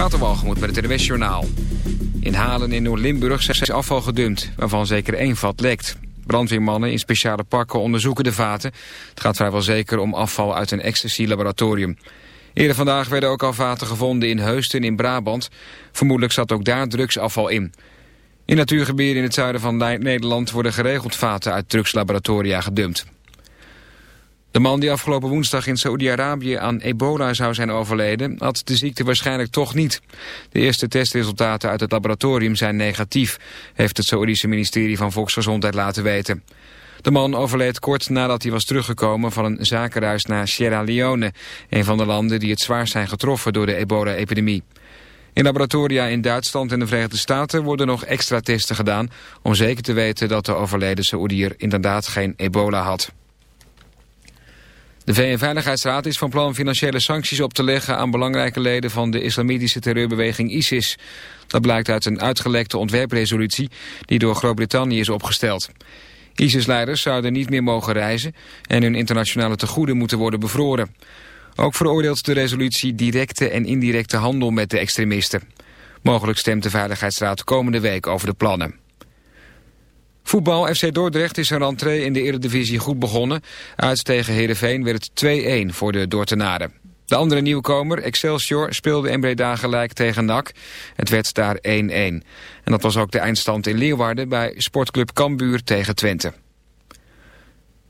Waterwalgemoed met het NWS Journaal. In Halen in Noord-Limburg zijn afval gedumpt, waarvan zeker één vat lekt. Brandweermannen in speciale pakken onderzoeken de vaten. Het gaat vrijwel zeker om afval uit een ecstasy-laboratorium. Eerder vandaag werden ook al vaten gevonden in Heusden in Brabant. Vermoedelijk zat ook daar drugsafval in. In natuurgebieden in het zuiden van Nederland worden geregeld vaten uit drugslaboratoria gedumpt. De man die afgelopen woensdag in Saoedi-Arabië aan ebola zou zijn overleden... had de ziekte waarschijnlijk toch niet. De eerste testresultaten uit het laboratorium zijn negatief... heeft het Saoedische ministerie van Volksgezondheid laten weten. De man overleed kort nadat hij was teruggekomen van een zakenreis naar Sierra Leone... een van de landen die het zwaarst zijn getroffen door de ebola-epidemie. In laboratoria in Duitsland en de Verenigde Staten worden nog extra testen gedaan... om zeker te weten dat de overleden Saoedier inderdaad geen ebola had. De VN-veiligheidsraad is van plan financiële sancties op te leggen aan belangrijke leden van de islamitische terreurbeweging ISIS. Dat blijkt uit een uitgelekte ontwerpresolutie die door Groot-Brittannië is opgesteld. ISIS-leiders zouden niet meer mogen reizen en hun internationale tegoeden moeten worden bevroren. Ook veroordeelt de resolutie directe en indirecte handel met de extremisten. Mogelijk stemt de Veiligheidsraad komende week over de plannen. Voetbal FC Dordrecht is zijn rentree in de Eredivisie goed begonnen. Uit tegen Heerenveen werd het 2-1 voor de Dordtenaren. De andere nieuwkomer, Excelsior, speelde in Breda gelijk tegen NAC. Het werd daar 1-1. En dat was ook de eindstand in Leeuwarden bij Sportclub Cambuur tegen Twente.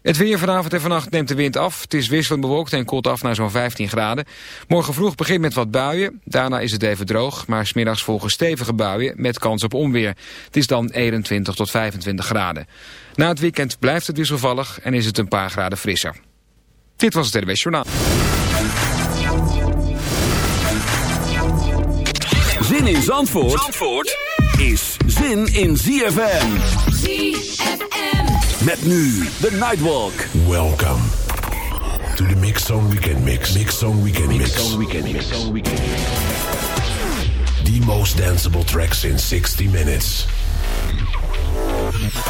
Het weer vanavond en vannacht neemt de wind af. Het is wisselend bewolkt en koelt af naar zo'n 15 graden. Morgen vroeg begint met wat buien. Daarna is het even droog, maar smiddags volgen stevige buien met kans op onweer. Het is dan 21 tot 25 graden. Na het weekend blijft het wisselvallig en is het een paar graden frisser. Dit was het RWS Journaal. Zin in Zandvoort, Zandvoort is zin in ZFM. ZFM. Met nu de Nightwalk. Welcome to the Mix Zone Weekend Mix. Mix Zone Weekend Mix. Mix Zone Weekend Mix. Weekend The most danceable tracks in 60 minutes.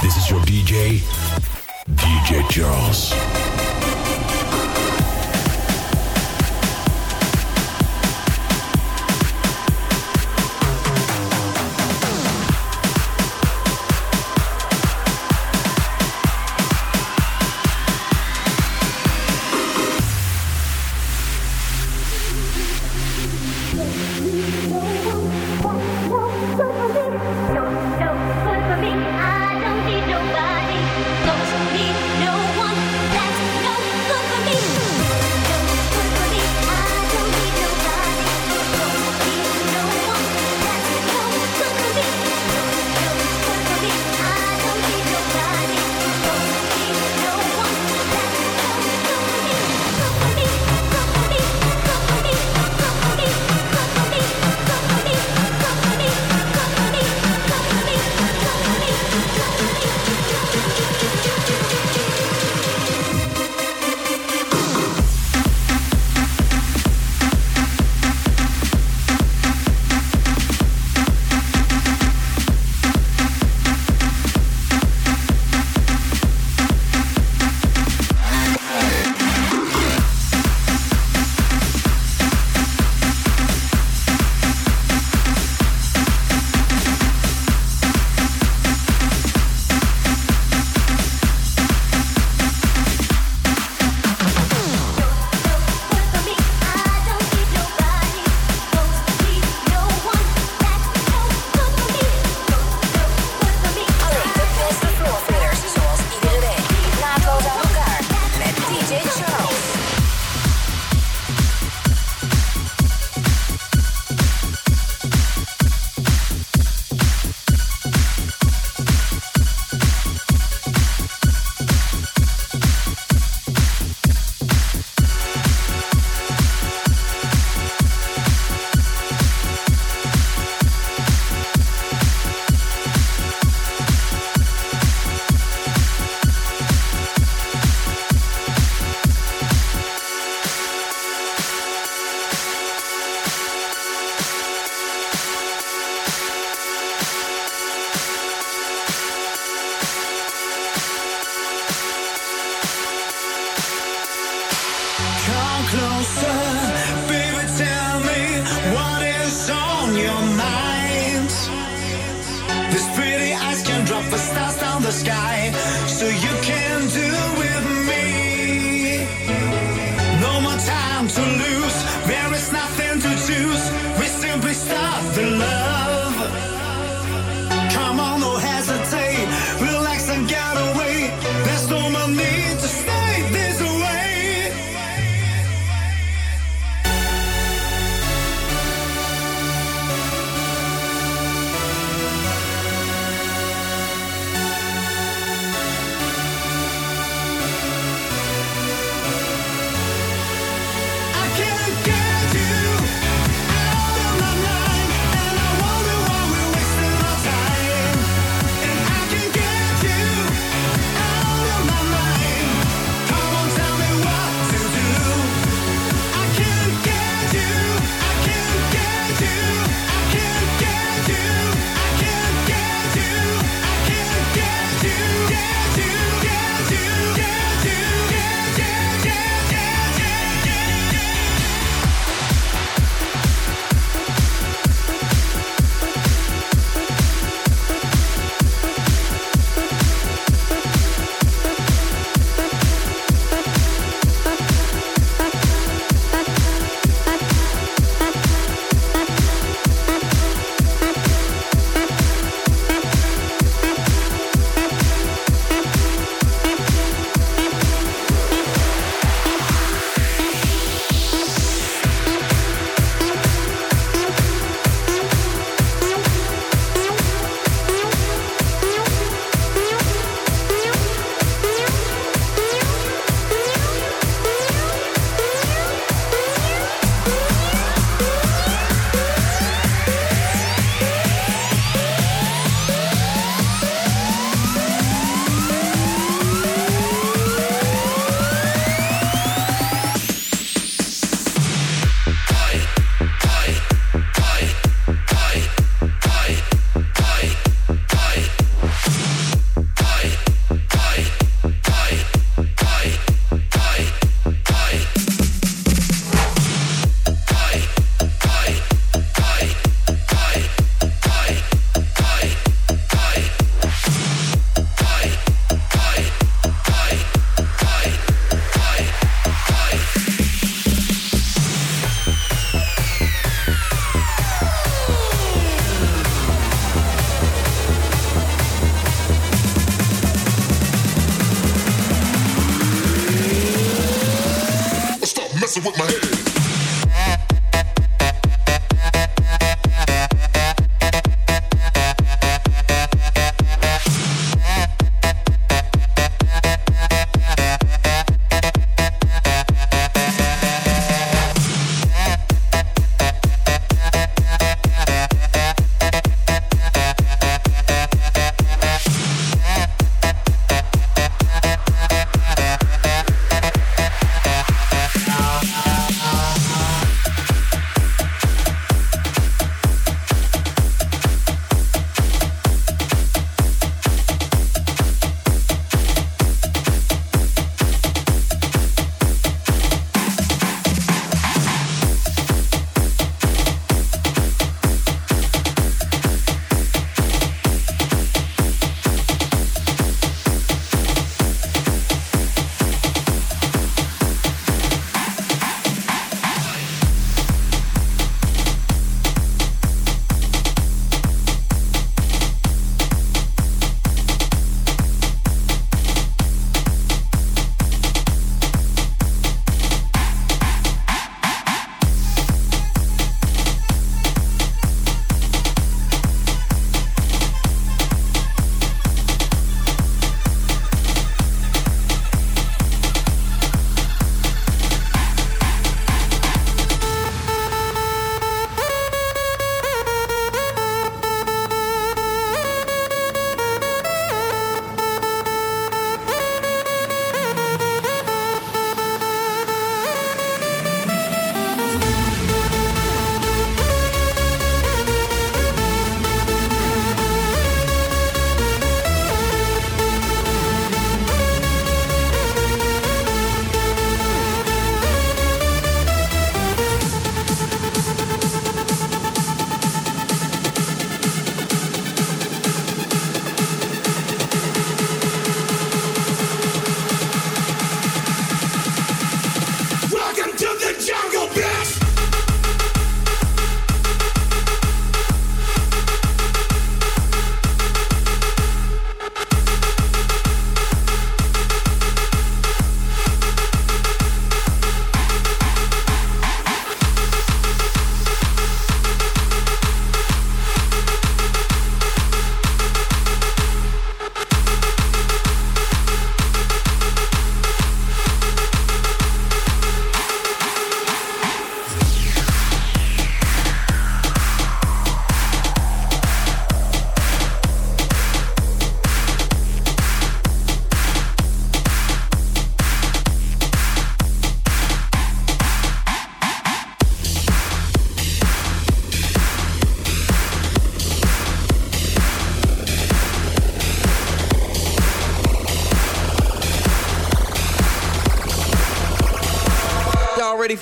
This is your DJ, DJ Charles.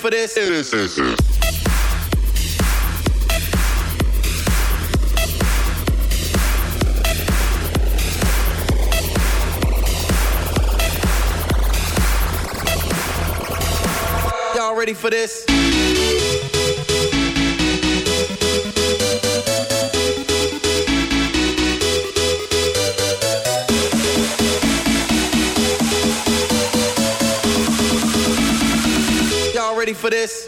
for this. Y'all ready for this? for this?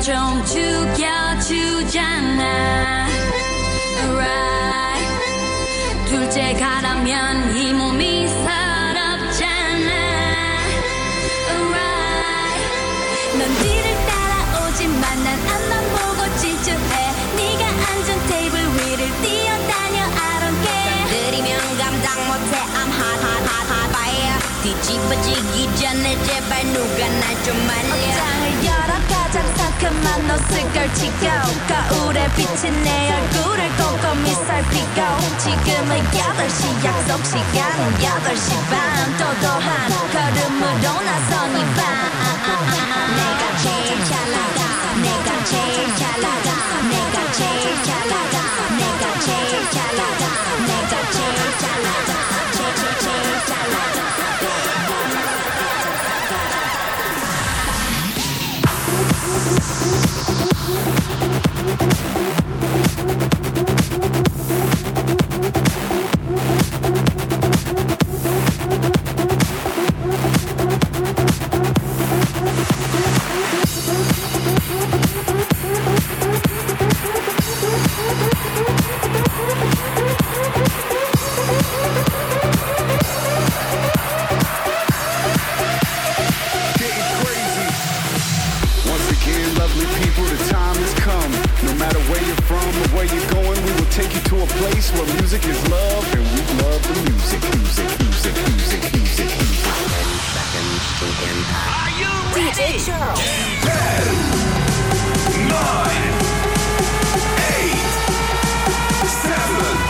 좀 죽여주잖아 right. 둘째 가라면 이 몸이 지퍼지기 전에 제발 누가 날 좀 말려 옷장을 열어 가장 상큼한 옷을 걸치고 가을에 비친 내 얼굴을 꼼꼼히 살피고 지금은 8시 약속 시간은 8시 반 도도한 걸음으로 나선 이밤 내가 제일 잘 나가 내가 제일 잘 나가 내가 제일 잘 나가 내가 Are you ready? DJ Charles. Ten, nine, eight, seven.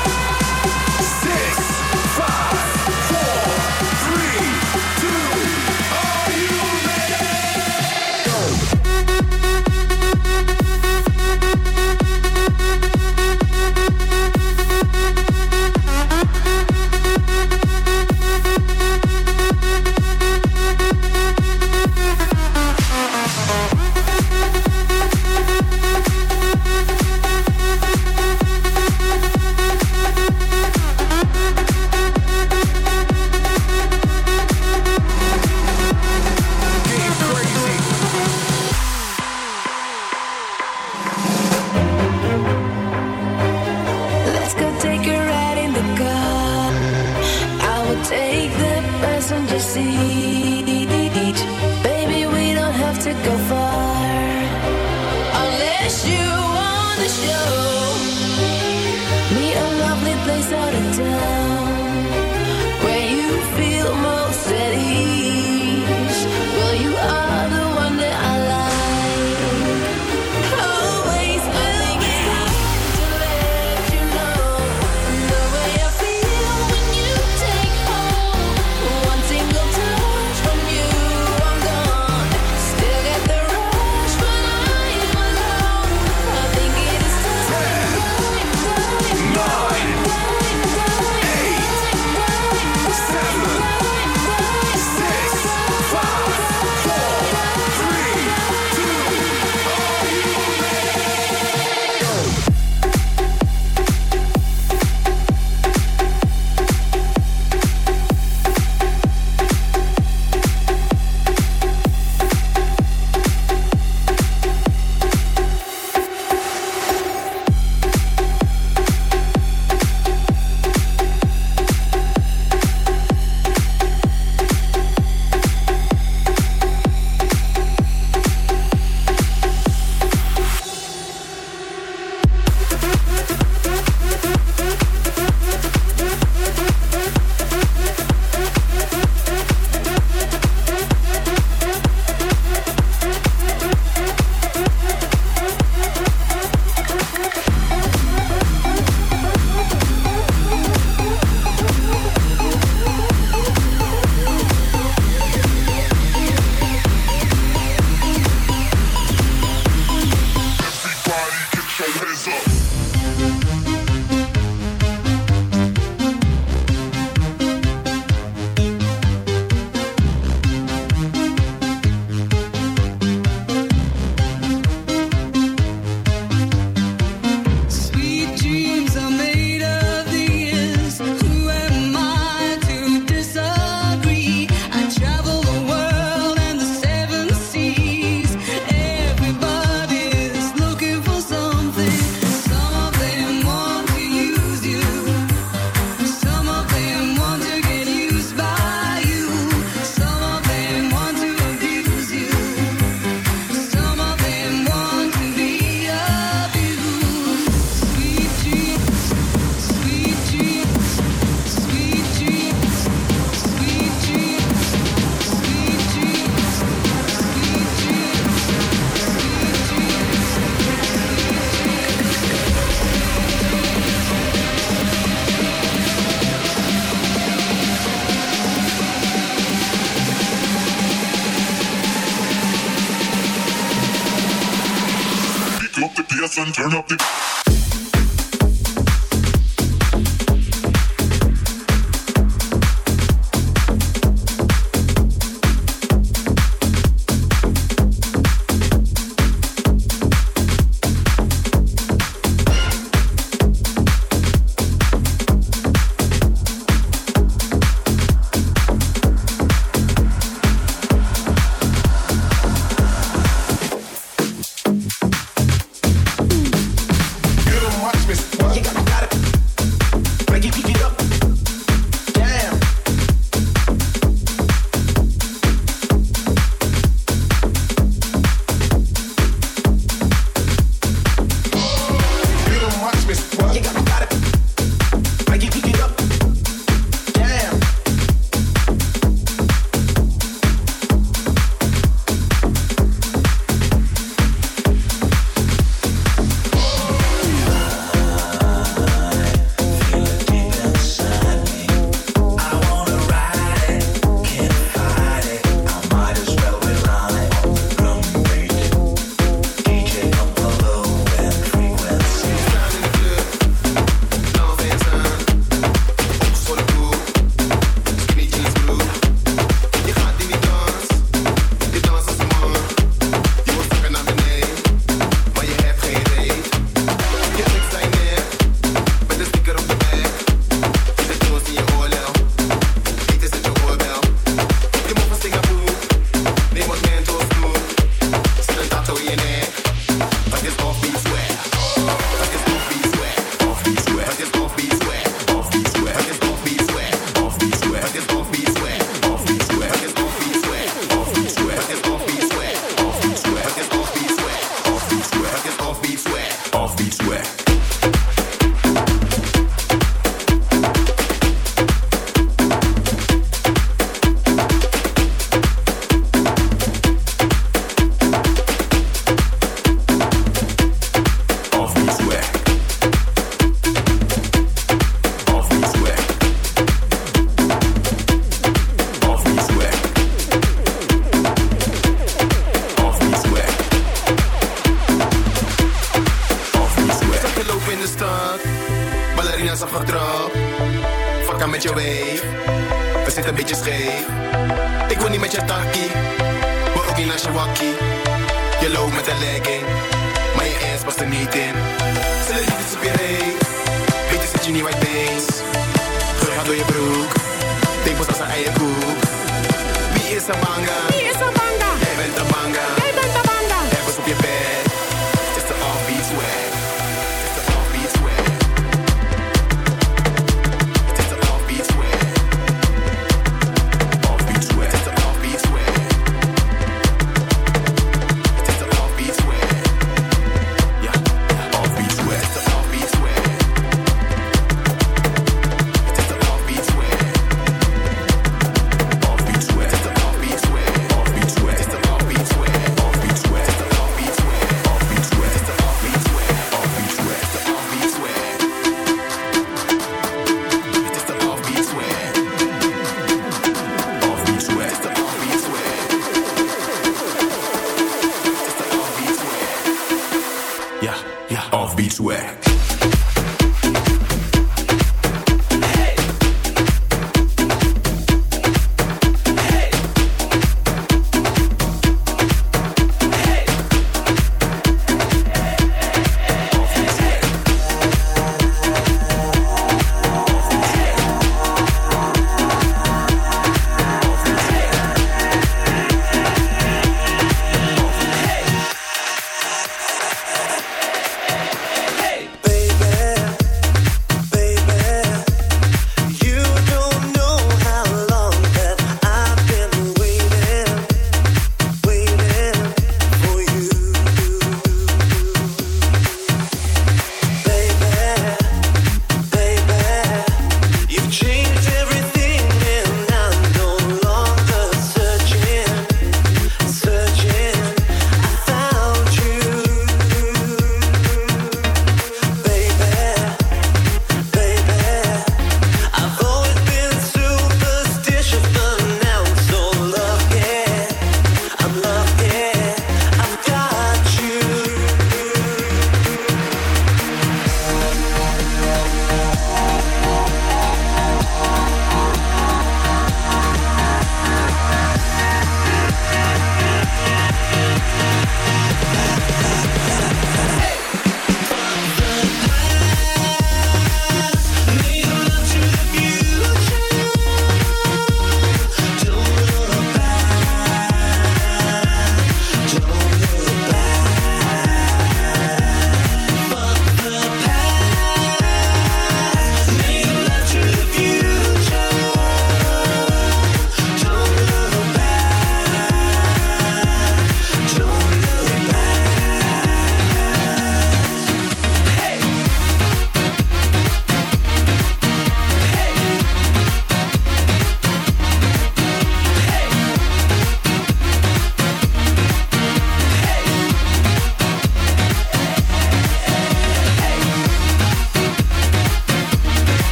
Turn up the.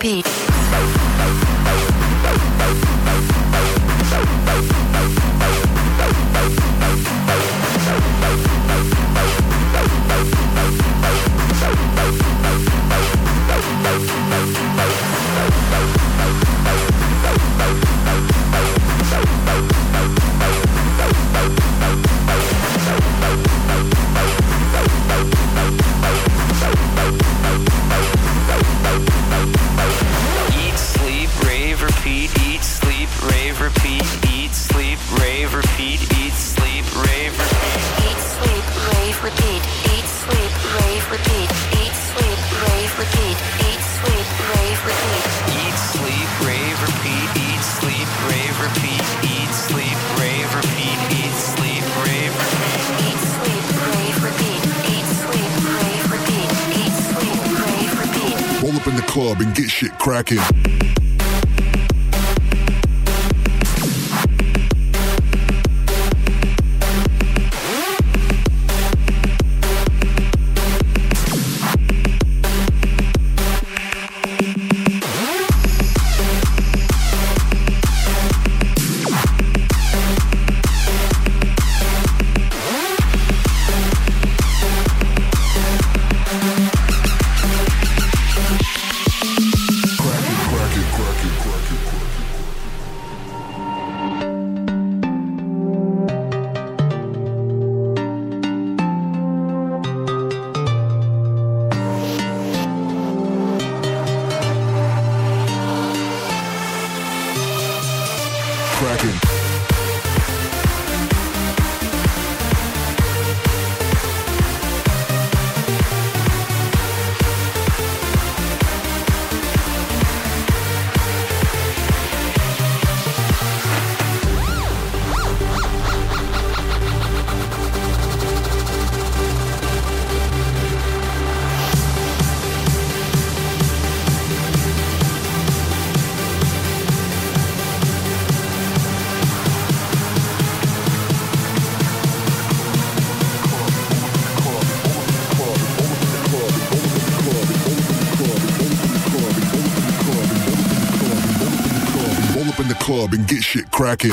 repeat. club and get shit cracking. and get shit cracking.